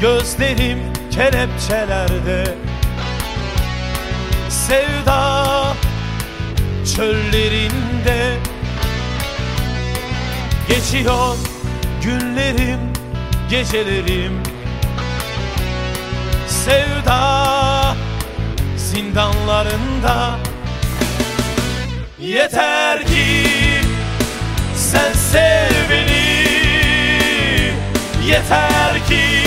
Gözlerim kelepçelerde. Sevda çöllerinde. Geçiyor günlerim, gecelerim. Sevda zindanlarında. Yeter ki sen sev beni. Yeter ki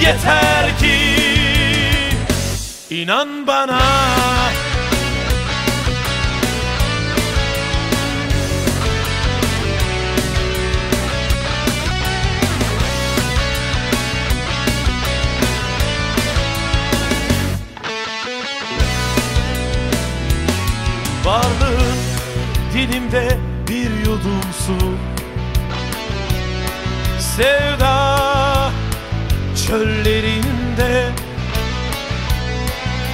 Yeter ki inan bana. Varlığın dilimde bir yudum su Sevda çöllerinde.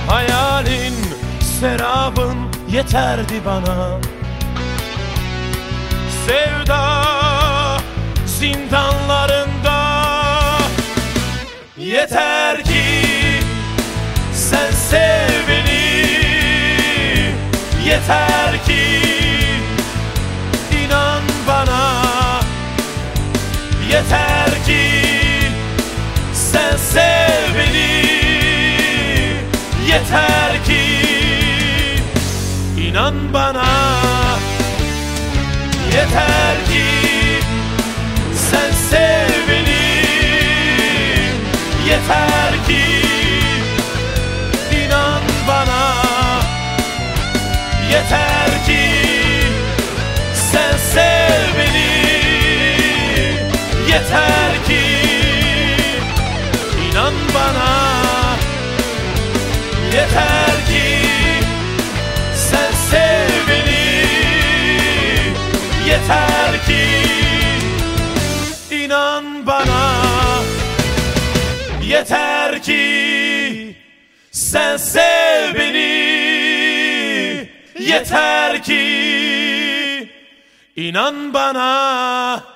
Hayalin serabın yeterdi bana. Sevda zindanlarında. Yeter ki Yeter ki inan bana Yeter ki sen sev beni. Yeter ki inan bana Yeter ki sen sev beni. Yeter ki inan bana Yeter Yeter ki inan bana. Yeter ki sen sev beni. Yeter ki inan bana